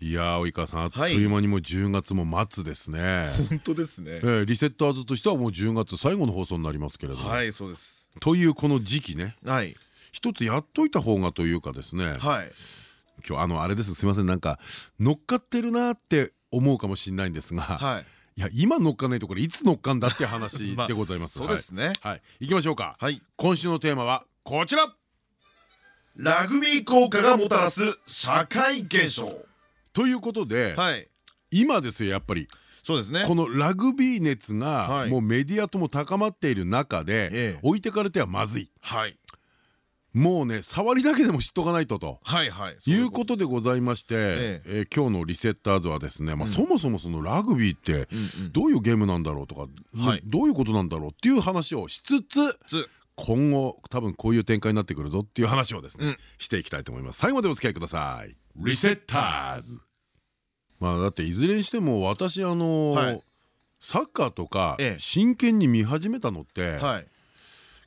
いや及川さんあっという間にもう10月も末ですね。本当ですね、えー、リセッターズとしてはもう10月最後の放送になりますけれど。もはいそうです。というこの時期ね。はい。一つやっといた方がというかですね。はい。今日あのあれです。すみません。なんか乗っかってるなって思うかもしれないんですが、はい。いや今乗っかんないとこれいつ乗っかんだって話 でございます。そうですね。はい、行きましょうか。はい。今週のテーマはこちら。ラグビー効果がもたらす社会現象。ということで、はい、今ですよやっぱり。そうですね。このラグビー熱がもうメディアとも高まっている中で置いてかれてはまずい、はい、もうね触りだけでも知っとかないとと。いうことでございましてえ今日のリセッターズはですねまあそもそもそのラグビーってどういうゲームなんだろうとかどうい。うことなんだろうっていう話をしつつ今後多分こういう展開になってくるぞっていう話をですねしていきたいと思います。最後までお付き合いください。リセッターズまあだっていずれにしても私あの、はい、サッカーとか真剣に見始めたのって、はい、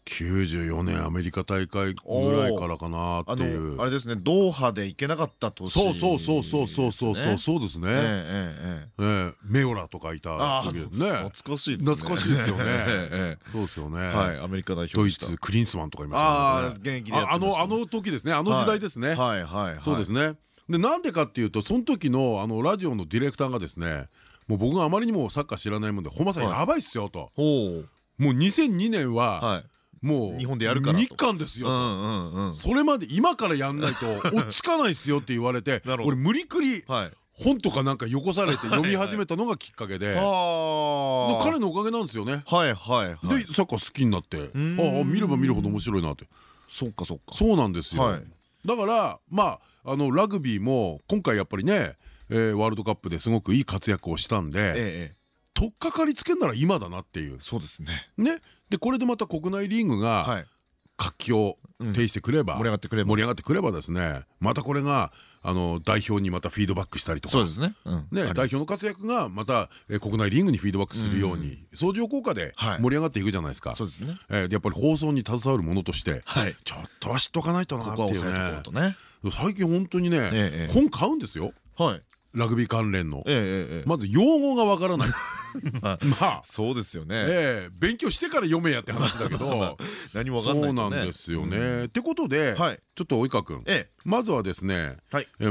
94年アメリカ大会ぐらいからかなっていう。あれですねドーハで行けなかった年、ね、そうそうそうそうそうそうそうですね。えええメオラとかいた時ね。懐かしいですね。懐かしいですよね。そうですよね。はいアメリカ代表ドイツクリンスマンとかいましたああ現役であのあの時ですね。あの時代ですね。はいはい。そうですね。でなんでかっていうとその時のあのラジオのディレクターがですねもう僕があまりにもサッカー知らないもんで「本間さんやばいっすよ」と。もう2002年はもう日本でやるから日韓ですよそれまで今からやんないと追っつかないっすよって言われて 俺無理くり本とかなんかよこされて読み始めたのがきっかけで彼のおかげなんですよね。はいはいでサッカー好きになってああ見れば見るほど面白いなって。そっかそっか。そうなんですよ。だからまああのラグビーも今回やっぱりねワールドカップですごくいい活躍をしたんで取っかかりつけんなら今だなっていう。そうですね。ね。でこれでまた国内リーグが活気を呈してくれば盛り上がってくれば。盛り上がってくればですねまたこれがあの代表にまたフィードバックしたりとか。ね。代表の活躍がまた国内リーグにフィードバックするように相乗効果で盛り上がっていくじゃないですか。そうですね。やっぱり放送に携わるものとしてちょっとは知っとかないとなっていうね最近本当にね本買うんですよ。ラグビー関連の。まず用語がわからない。まあそうですよね。勉強してから読めやって話だけど。何もわかんないそうなんですよね。ってことでちょっと及川君まずはですね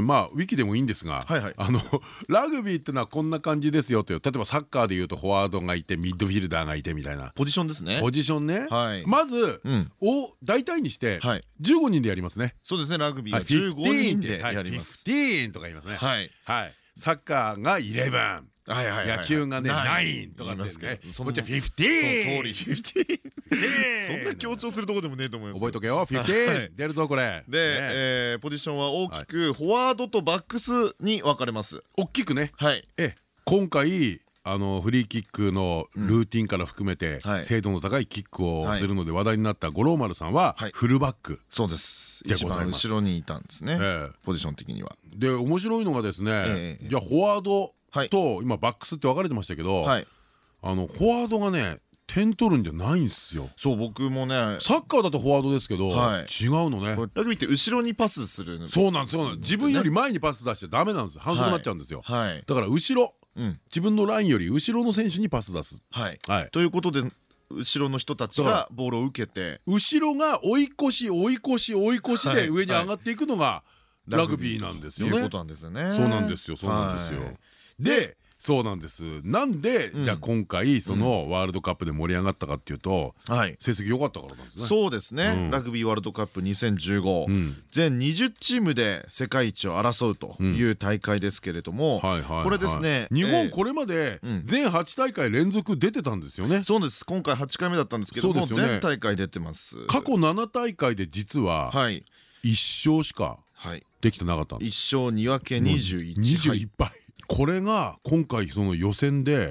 まあウィキでもいいんですがあの ラグビーってのはこんな感じですよという例えばサッカーでいうとフォワードがいてミッドフィルダーがいてみたいな。ポジションですね。ポジションね。まずを大体にして15人でやりますね。そうですねラグビーは15人でやります。15とか言いますね。はい。サッカーが11野球がね9とかですねこっちは15その通り15そんな強調するとこでもねえと思います覚えとけよ15出るぞこれ。でポジションは大きくフォワードとバックスに分かれます。大きくね。はい。今回あのフリーキックのルーティンから含めて精度の高いキックをするので話題になった五郎丸さんはフルバック。そうです。一番後ろにいたんですね。ポジション的には。で面白いのがですねじゃあフォワードと今バックスって分かれてましたけどあのフォワードがね点取るんじゃないんですよ。そう僕もね。サッカーだとフォワードですけど違うのね。ラグビーって後ろにパスするそうなんですよ自分より前にパス出しちゃダメなんです反則になっちゃうんですよ。だから後ろ自分のラインより後ろの選手にパス出す。はい。ということで後ろの人たちがボールを受けて。後ろが追い越し追い越し追い越しで上に上がっていくのがラグビー。なんですよね。そうなんですよそうなんですよそうなんでそうなんです。なんでじゃあ今回そのワールドカップで盛り上がったかっていうと成績良かったからなんですね。そうですね。ラグビーワールドカップ2015全20チームで世界一を争うという大会ですけれどもこれですね日本これまで全8大会連続出てたんですよね。そうです。今回8回目だったんですけども全大会出てます。過去7大会で実は1勝しかできてなかった一勝二分け二十一。二十一敗これが今回その予選で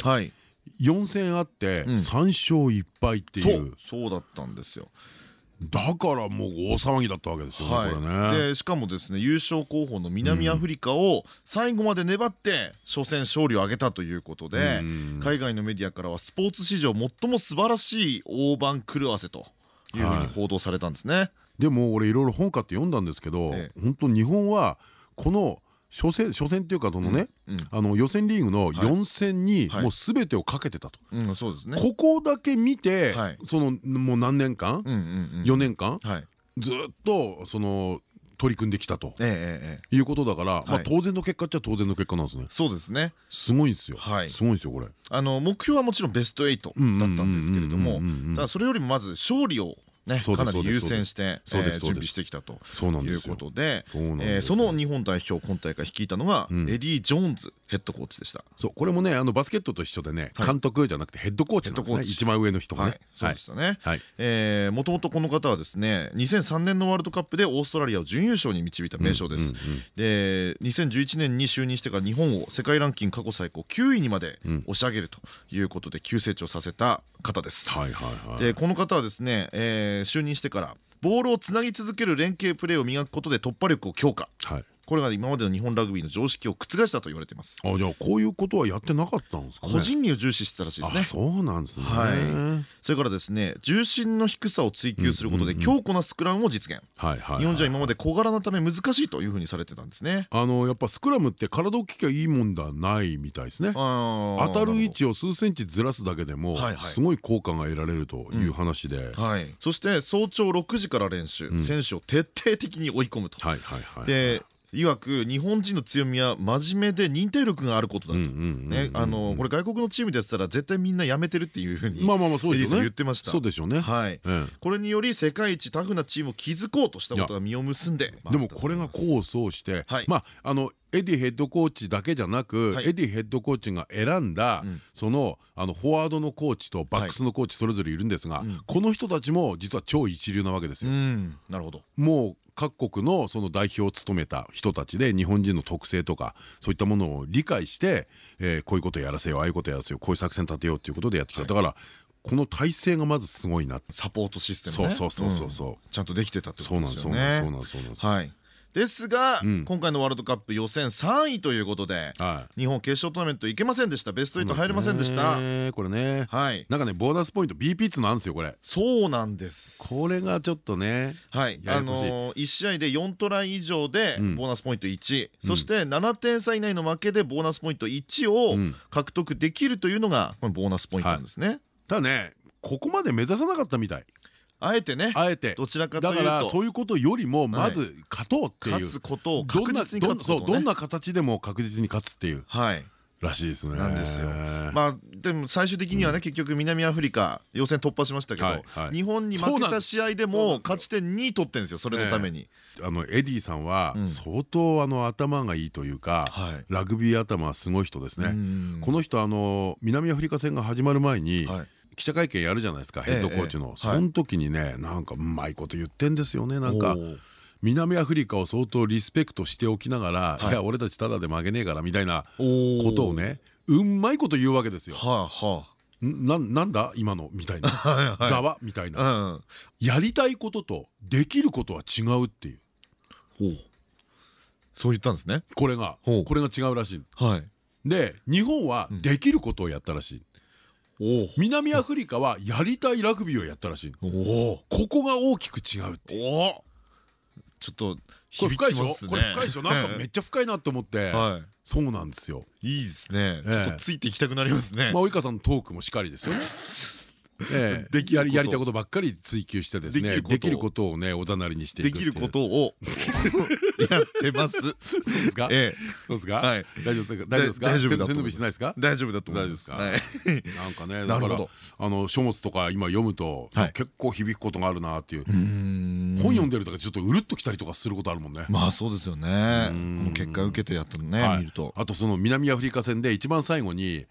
4戦あって3勝1敗っていう。そうだったんですよ。だからもう大騒ぎだったわけですよね、はい、でしかもですね優勝候補の南アフリカを最後まで粘って初戦勝利を挙げたということで海外のメディアからはスポーツ史上最も素晴らしい大番狂わせというふうに報道されたんですね、はい、でも俺いろいろ本買って読んだんですけど、ええ、本当日本はこの初戦初戦っていうかそのね、あの予選リーグの4戦にもう全てをかけてたと、ここだけ見て、そのもう何年間、4年間、ずっとその取り組んできたと。いうことだからまあ当然の結果っちゃ当然の結果なんですね。そうですね。すごいんですよ。すごいんですよこれ。あの目標はもちろんベスト8だったんですけれどもただそれよりもまず勝利をね、かなり優先して準備してきたということでその日本代表今大会率いたのがエディ・ジョーンズヘッドコーチでした。そうこれもねあのバスケットと一緒でね監督じゃなくてヘッドコーチなんですね。一番上の人もね。そうでしたね。もともとこの方はですね2003年のワールドカップでオーストラリアを準優勝に導いた名将です。で2011年に就任してから日本を世界ランキング過去最高9位にまで押し上げるということで急成長させた方です。でこの方はですね、えー、就任してからボールをつなぎ続ける連携プレーを磨くことで突破力を強化、はい、これが今までの日本ラグビーの常識を覆したと言われています。あじゃあこういうことはやってなかったんですか、個人技を重視してたらしいですね。そうなんですね。はい。それからですね重心の低さを追求することで強固なスクラムを実現。日本じゃ今まで小柄なため難しいというふうにされてたんですね。あのやっぱスクラムって体をききゃいいもんではないみたいですね。当たる位置を数センチずらすだけでもすごい効果が得られるという話で。そして早朝6時から練習。選手を徹底的に追い込むと。でいわく日本人の強みは真面目で忍耐力があることだと。ねあのこれ外国のチームでやってたら絶対みんなやめてるっていうふうにまあまあまあそうですね。言ってました。そうでしょうね。はい。これにより世界一タフなチームを築こうとしたことが実を結んででもこれが功を奏してまああのエディヘッドコーチだけじゃなく、エディヘッドコーチが選んだ、そのあのフォワードのコーチとバックスのコーチそれぞれいるんですが、この人たちも実は超一流なわけですよ。なるほど。もう各国のその代表を務めた人たちで日本人の特性とかそういったものを理解して、えー、こういうことやらせようああいうことやらせようこういう作戦立てようということでやってきた、だからこの体制がまずすごいなサポートシステム、ね、そうそうそうそう、ちゃんとできてたってことですよね。そうなんそうなんそうなんはいですが、うん、今回のワールドカップ予選3位ということで、はい、日本決勝トーナメント行けませんでした。ベスト8入れませんでした。これね。はい。なんかねボーナスポイント BP ツなんですよこれ。そうなんです。これがちょっとねはい。あのー、1試合で4トライ以上でボーナスポイント1、うん、そして7点差以内の負けでボーナスポイント1を獲得できるというのがこのボーナスポイントなんですね、はい、ただねここまで目指さなかったみたいあえてねあえて。どちらかというと。だからそういうことよりもまず勝とうっていう。勝つことを確実に勝つことどんな形でも確実に勝つっていうはい。らしいですね。なんですよ。まあでも最終的にはね結局南アフリカ予選突破しましたけど、日本に負けた試合でも勝ち点2取ってんですよそれのために。あのエディさんは相当あの頭がいいというか、ラグビー頭はすごい人ですね。この人あの南アフリカ戦が始まる前に。記者会見やるじゃないですかヘッドコーチの、その時にねなんかうまいこと言ってんですよねなんか。南アフリカを相当リスペクトしておきながら、い、や俺たちただで曲げねえからみたいなことをねうんまいこと言うわけですよ。はあはあ。ななんだ？今の？みたいな。ざわ？みたいな。やりたいこととできることは違うっていう。そう言ったんですね。これが。これが違うらしい。で日本はできることをやったらしい南アフリカはやりたいラグビーをやったらしい。ここが大きく違うっていう。ちょっとこれ深いでしょ？これ深いでしょ？なんか めっちゃ深いなと思って。そうなんですよ。いいですね。ちょっとついていきたくなりますね。まあ及川さんのトークもしっかりですよね やりやりたいことばっかり追求してですねできることをねおざなりにしてできることを やってます。そうですか？ええ、そうですか？はい。大丈夫ですか？大丈夫ですか？大丈夫だと思います。ないですか？大丈夫だと思います。なんかね、だからあの書物とか今読むと結構響くことがあるなっていう。本読んでるとかちょっとうるっときたりとかすることあるもんね。まあそうですよね。結果受けてやったのね見ると。あとその南アフリカ戦で一番最後に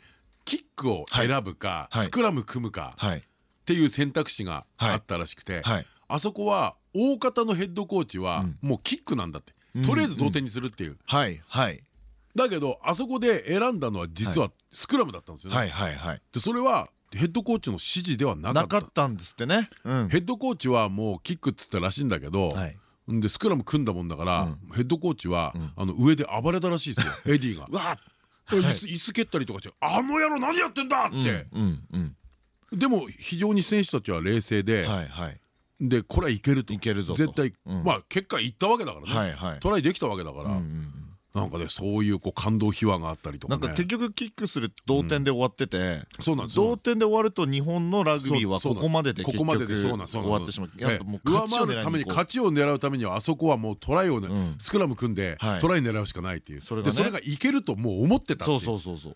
キックを選ぶかスクラム組むかっていう選択肢があったらしくて、あそこは大方のヘッドコーチはもうキックなんだって。とりあえず同点にするっていう。はい。はい。だけどあそこで選んだのは実はスクラムだったんですよね。でそれはヘッドコーチの指示ではなかった。んですってね。ヘッドコーチはもうキックっつったらしいんだけど。でスクラム組んだもんだから、ヘッドコーチは、あの上で暴れたらしいですよ。エディが。わ椅子蹴ったりとかして「あの野郎何やってんだ!」って。でも非常に選手たちは冷静ででこれはいけると。絶対まあ結果いったわけだからね。トライできたわけだからなんかねそういうこう感動秘話があったりとかなんか結局キックする同点で終わってて同点で終わると日本のラグビーはここまでで結局終わってしまう。やっぱもう上回るために勝ちを狙うためにはあそこはもうトライをねスクラム組んでトライ狙うしかないっていう。それがいけるともう思ってたそうそうそうそう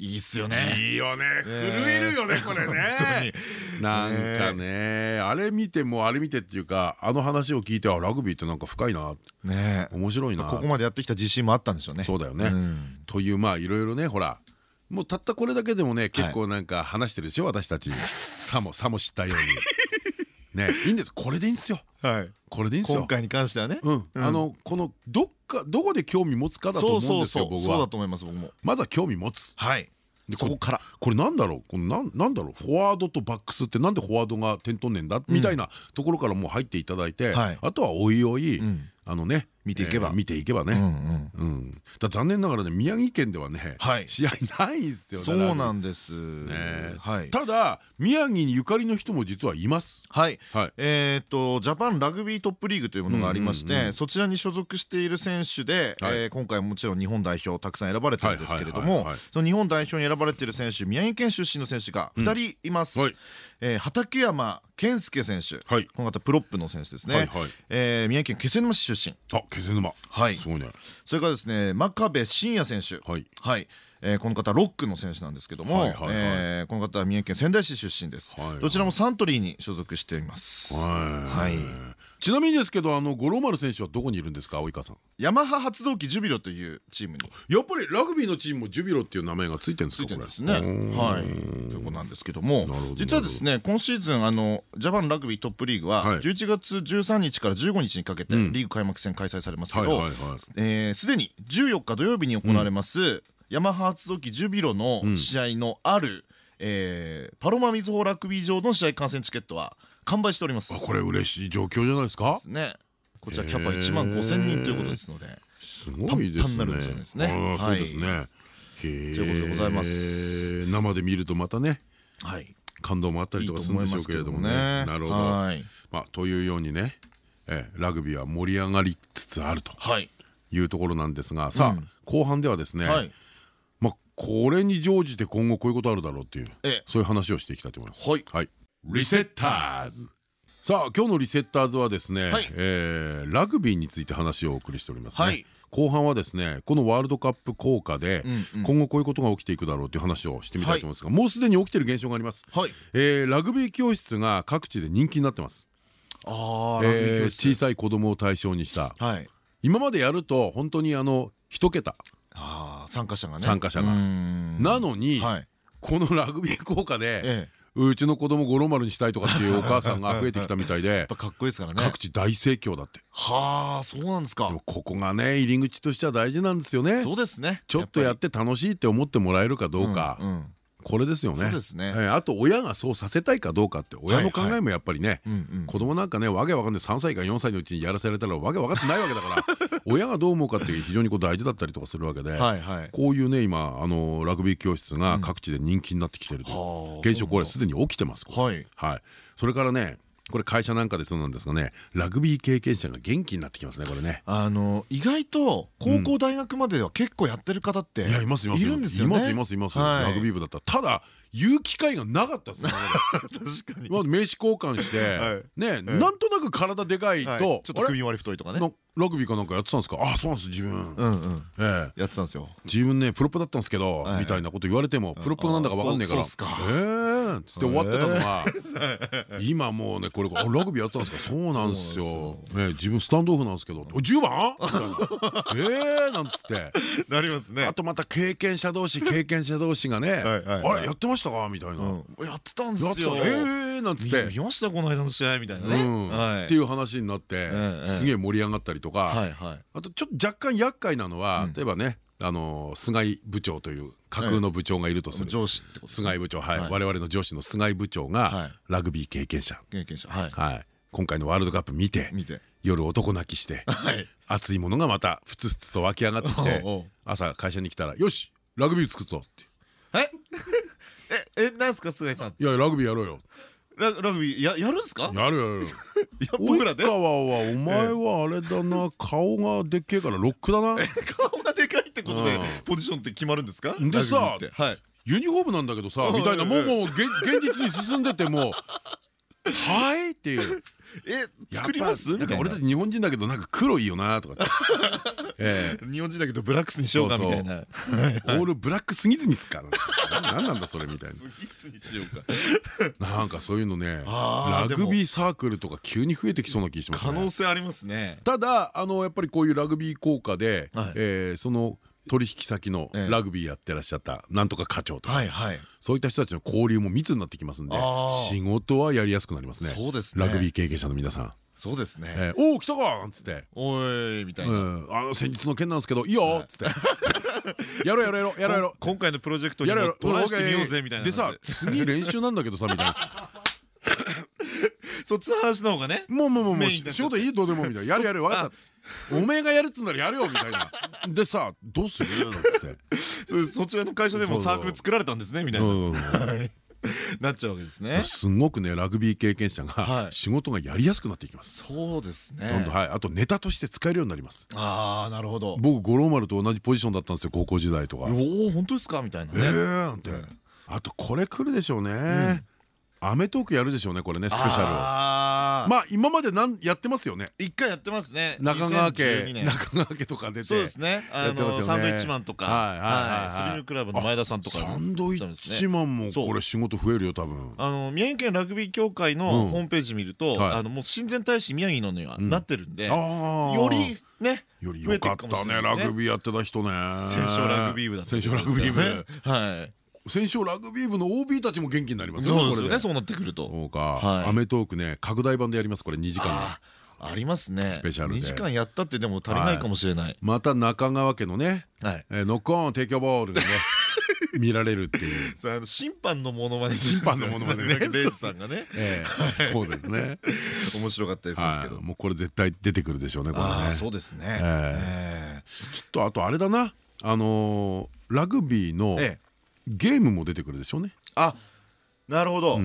いいっすよね。いいよね。震えるよねこれね。なんかねあれ見てもあれ見てっていうかあの話を聞いてはラグビーってなんか深いな。ね。面白いな。ここまでやってきた自信もあったんでしょうね。そうだよね。というまあいろいろねほら。もうたったこれだけでもね結構なんか話してるでしょ私たち。さもさも知ったようにねいいんです。これでいいんですよ。はい。これでいいんですよ。今回に関してはね。あのこのどっかどこで興味持つかだと思うんですよ僕は。そうだと思います僕も。まずは興味持つ。はい。そこから。これなんだろう？このなんなんだろう？フォワードとバックスってなんでフォワードが点取んねんだ？みたいなところからもう入っていただいてあとはおいおいあのね見ていけば。見ていけばね。うんだ残念ながらね宮城県ではね試合ないんですよそうなんです。ただ宮城にゆかりの人も実はいます。はい。えっとジャパンラグビートップリーグというものがありましてそちらに所属している選手で今回もちろん日本代表たくさん選ばれてるんですけれどもその日本代表に選ばれている選手宮城県出身の選手が2人います。畠山健介選手、この方プロップの選手ですね。宮城県気仙沼市出身。あ、気仙沼。はい。すごいね。それからですね、真壁真也選手。はい。はい。えー、この方ロックの選手なんですけどもこの方は三重県仙台市出身です、どちらもサントリーに所属しています。はい。ちなみにですけどあの五郎丸選手はどこにいるんですか及川さん？ヤマハ発動機ジュビロというチームに。やっぱりラグビーのチームもジュビロっていう名前がついてるんですかついてるんですね。はい。ということなんですけども実はですね今シーズンあのジャパンラグビートップリーグは11月13日から15日にかけてリーグ開幕戦開催されますけどすでに14日土曜日に行われますヤマハ発動機ジュビロの試合のある、えー、パロマみずほラグビー場の試合観戦チケットは完売しております。これ嬉しい状況じゃないですか？ね。こちらキャパ1万5千人ということですのですごいですね。なるんじゃないですね。そうですね。ということでございます。生で見るとまたねはい。感動もあったりとかするんでしょうけれどもね。なるほど。まあというようにねラグビーは盛り上がりつつあるとい。うところなんですがさあ後半ではですねこれに乗じて今後こういうことあるだろうっていうそういう話をしていきたいと思います。はい、リセッターズ。さあ今日のリセッターズはですね、はい、えー、ラグビーについて話をお送りしておりますね。はい。後半はですねこのワールドカップ効果で今後こういうことが起きていくだろうという話をしてみたいと思いますが、もうすでに起きている現象があります、はい。えー、ラグビー教室が各地で人気になってます。あ、えー、小さい子供を対象にした、はい、今までやると本当にあの一桁参加者がね。参加者が。なのにこのラグビー効果で うちの子供五郎丸にしたいとかっていうお母さんが増えてきたみたいでかっこいいですからね。各地大盛況だって。はあそうなんですか。ここがね入り口としては大事なんですよね。そうですね。ちょっとやって楽しいって思ってもらえるかどうかこれですよね。あと親がそうさせたいかどうかって親の考えもやっぱりね子供なんかねわけわかんない3歳か4歳のうちにやらされたらわけわかってないわけだから 親がどう思うかって非常にこう大事だったりとかするわけでこういうね今あのラグビー教室が各地で人気になってきてると現象これすでに起きてます。はい。それからねこれ会社なんかでそうなんですがね。ラグビー経験者が元気になってきますねこれね。あの意外と高校大学まででは結構やってる方っていますいるんですよね。いますいますいます。ラグビー部だったらただ言う機会がなかったですね 確かに。名刺交換して ねなんとなく体でかいとちょっと首割り太いとかね。ラグビーかなんかやってたんですか？あそうなんです自分。やってたんですよ。自分ねプロップだったんですけどみたいなこと言われてもプロップがなんだか分かんないから。ええつって終わってたのが今もうねこれラグビーやってたんですか？そうなんですよ。自分スタンドオフなんですけど10番？ええなんつって。なりますね。あとまた経験者同士経験者同士がねあれやってましたか？みたいな。やってたんですよ。ええなんつって。見ましたこの間の試合みたいなね。っていう話になってすげえ盛り上がったりとか。あとちょっと若干厄介なのは例えばねあの菅井部長という架空の部長がいるとする。上司菅井部長はい。我々の上司の菅井部長がラグビー経験者。経験者。はい。今回のワールドカップ見て夜男泣きして 熱いものがまたふつふつと湧き上がってきて朝会社に来たら「よしラグビー作っぞ」って え？ええなんすか菅井さん。いやラグビーやろうよ。ララグビーややるんですか？やるやる 僕らで？はお前はあれだな。顔がでっけえからロックだな。顔がでかいってことでポジションって決まるんですか？でさユニフォームなんだけどさみたいなもうもう現実に進んでてもはいっていう。え作ります？な。んか俺たち日本人だけどなんか黒いよなとか 日本人だけどブラックスにしようかみたいな。オールブラックすぎずにすか何なんだそれみたいな。なんかそういうのねラグビーサークルとか急に増えてきそうな気します可能性ありますね。ただあのやっぱりこういうラグビー効果でその取引先のラグビーやってらっしゃったなんとか課長とか。そういった人たちの交流も密になってきますんで仕事はやりやすくなりますね。ラグビー経験者の皆さん。そうですね。おお来たかなんつって「おい」みたいな「あの先日の件なんですけどいいよ」っつって「やろうやろうやろうやろうやろう。今回のプロジェクトにもトライしてみようぜ」みたいなで。さ次練習なんだけどさみたいな。そっちの話の方がねもうもうもうもう仕事いいどうでもみたいな。やるやる分かったおめえがやるっつんならやるよみたいな。でさどうする？なんつって。そちらの会社でもサークル作られたんですねみたいな。なっちゃうわけですね。すごくねラグビー経験者が仕事がやりやすくなっていきます。そうですね。どんどんはい。あとネタとして使えるようになります。ああなるほど。僕五郎丸と同じポジションだったんですよ高校時代とか。おお本当ですか？みたいなええなんて。あとこれ来るでしょうねアメトークやるでしょうねこれねスペシャルまあ今までなんやってますよね。一回やってますね。中川家中川家とか出て。そうですね。あのサンドイッチマンとか。はいスリムクラブの前田さんとか。サンドイッチマンもこれ仕事増えるよ多分。あの宮城県ラグビー協会のホームページ見るとあのもう親善大使宮城のにはなってるんでよりねより良かったねラグビーやってた人ね。戦勝ラグビー部だ戦勝ラグビー部。はい戦勝ラグビー部の OB たちも元気になりますよそうですねそうなってくると。そうか。アメトークね拡大版でやりますこれ2時間ありますね。スペシャル2時間やったってでも足りないかもしれない。また中川家のねノックオン提供ボールがね 見られるっていう。審判のものまね。審判のものまね。ね レイさんがね。そうですね。面白かったですけど。もうこれ絶対出てくるでしょうねこれね。そうですね。ちょっとあとあれだな。あのラグビーのゲームも出てくるでしょうね。あなるほど。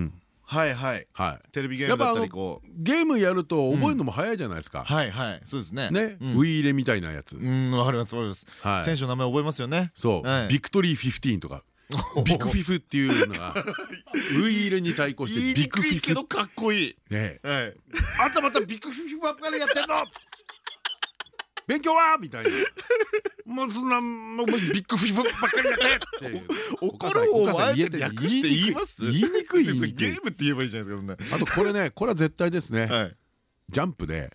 はいはい。テレビゲームだったりこう。ゲームやると覚えるのも早いじゃないですか。はいはい。そうですね。ね。ウィーレみたいなやつ。うんわかりますわかります。選手の名前覚えますよね。そう。ビクトリー15とか。ビクフィフっていうのが ウイーレに対抗してビクフィフ。かっこいい。ねあんたまたビクフィフばっかりやってんの勉強はみたいな。もうそんなもうビッグフィフばっかりやってって怒るをあえて略して言います言いにくいゲームって言えばいいじゃないですかあとこれねこれは絶対ですね。ジャンプで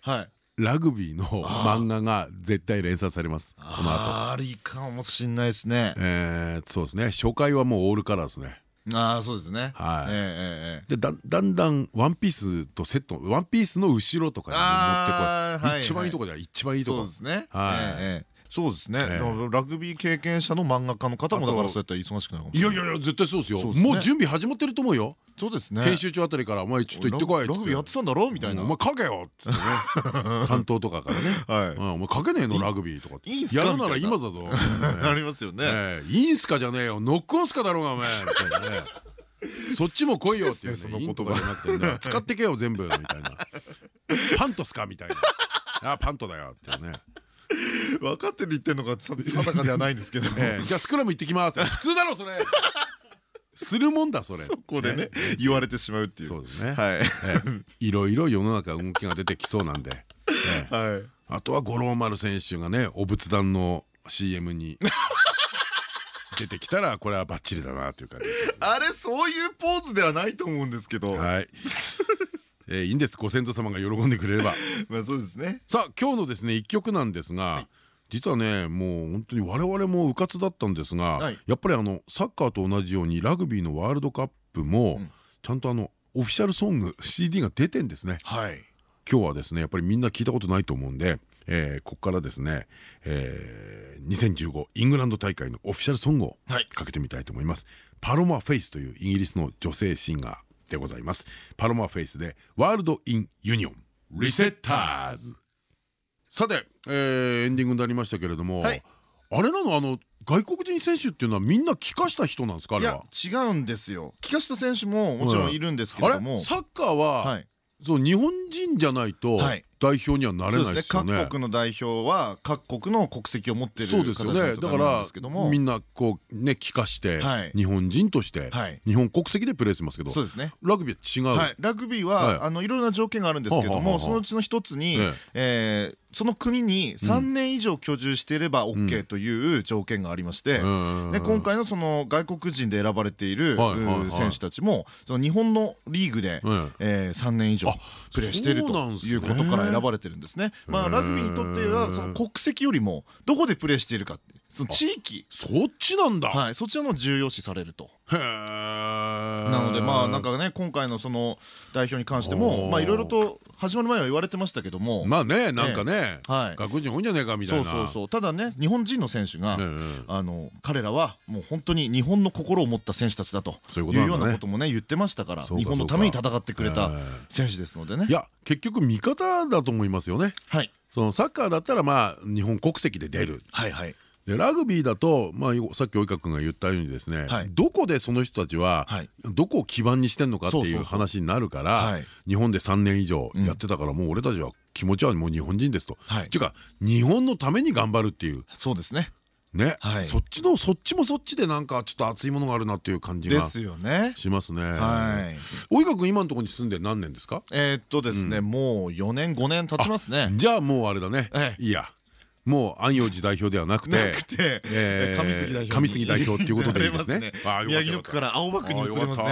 ラグビーの漫画が絶対連載されます。この後。ありかもしんないですね。えそうですね。初回はもうオールカラーですねああそうですね。はい。でだんだんワンピースとセットワンピースの後ろとかに持ってこい。一番いいとこじゃ一番いいとこ。そうですね。はいそうですね。ラグビー経験者の漫画家の方もだからそうやったら忙しくなるかもい。やいやいや絶対そうですよ。もう準備始まってると思うよ。そうですね。編集長あたりから「お前ちょっと行ってこい」ラグビーやってたんだろみたいな「お前書けよ」っつってね。担当とかからね「お前書けねえのラグビー」とか「やるなら今だぞ」ありますよね「いいんすかじゃねえよ。ノックオンすかだろうがお前」みたいなね。そっちも来いよっていうその言葉。じゃなくて 使ってけよ全部。みたいな。パントすか？みたいな。あパントだよってね分かってて言ってんのか定かではないんですけど。じゃあスクラム行ってきます。普通だろそれ。するもんだそれ。そこでね言われてしまうっていう。そうですね。はい。いろいろ世の中動きが出てきそうなんで。あとは五郎丸選手がねお仏壇の CM に 出てきたらこれはバッチリだなという感じあれそういうポーズではないと思うんですけど。はいえいいんです。ご先祖様が喜んでくれれば。まあそうですね。さあ今日のですね一曲なんですが実はねもう本当に我々もうかつだったんですがやっぱりあのサッカーと同じようにラグビーのワールドカップもちゃんとあのオフィシャルソング CD が出てんですね。はい。今日はですねやっぱりみんな聞いたことないと思うんでえー、ここからですね、えー、2015イングランド大会のオフィシャルソングをかけてみたいと思います、はい、パロマ・フェイスというイギリスの女性シンガーでございます。パロマ・フェイスで World in Union リセッターズさて、えー、エンディングになりましたけれども、はい、あれなの？あの外国人選手っていうのはみんな帰化した人なんですか？あれは。違うんですよ。帰化した選手ももちろんいるんですけれども、サッカーは、はい、そう日本人じゃないと代表にはなれないですよね。各国の代表は各国の国籍を持ってるそうですよね。だからみんなこうね帰化して日本人として日本国籍でプレーしますけど、そうですね。ラグビーは違う？ラグビーはあのいろいろな条件があるんですけども、そのうちの一つにえその国に3年以上居住していれば OK という条件がありましてで今回のその外国人で選ばれている選手たちもその日本のリーグで3年以上プレーしているということから選ばれてるんですね。まあラグビーにとってはその国籍よりもどこでプレーしているかってその地域そっちなんだ。はいそちらの重要視されると。へえなのでまあなんかね今回のその代表に関してもまあいろいろと始まる前は言われてましたけども。まあねなんかね外国人多いんじゃないかみたいな。そうそうそう。ただね日本人の選手があの彼らはもう本当に日本の心を持った選手たちだと。いうようなこともね言ってましたから日本のために戦ってくれた選手ですのでね。いや結局味方だと思いますよね。はい。そのサッカーだったらまあ日本国籍で出る。はいはいでラグビーだと、まあ、さっき及川君が言ったようにですね、はい、どこでその人たちは、どこを基盤にしてんのかっていう話になるから日本で3年以上やってたから、もう俺たちは気持ちはもう日本人ですと。はい、っていうか日本のために頑張るっていう。そうですねね、はい、そっちのそっちもそっちでなんかちょっと熱いものがあるなっていう感じがしますね。はい。及川君今のところに住んで何年ですか？えっとですね、もう4年5年経ちますね。じゃあもうあれだね。いいや。もう安養寺代表ではなくて上杉代表っていうことでいいですね。宮城野区から青葉区に移りますね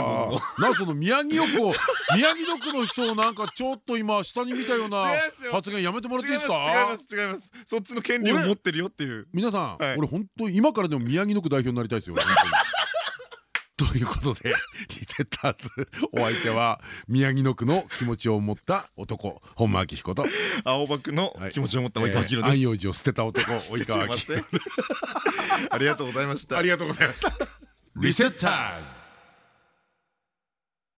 なその宮城野区を 宮城野区の人をなんかちょっと今下に見たような発言やめてもらっていいですか？違います違いますそっちの権利を持ってるよっていう。皆さん俺本当今からでも宮城野区代表になりたいですよということで リセッターズお相手は宮城野区の気持ちを持った男本間明彦と青葉区の気持ちを持った及川明です。安養寺を捨てた男 及川明 ありがとうございました。ありがとうございました。リセッターズ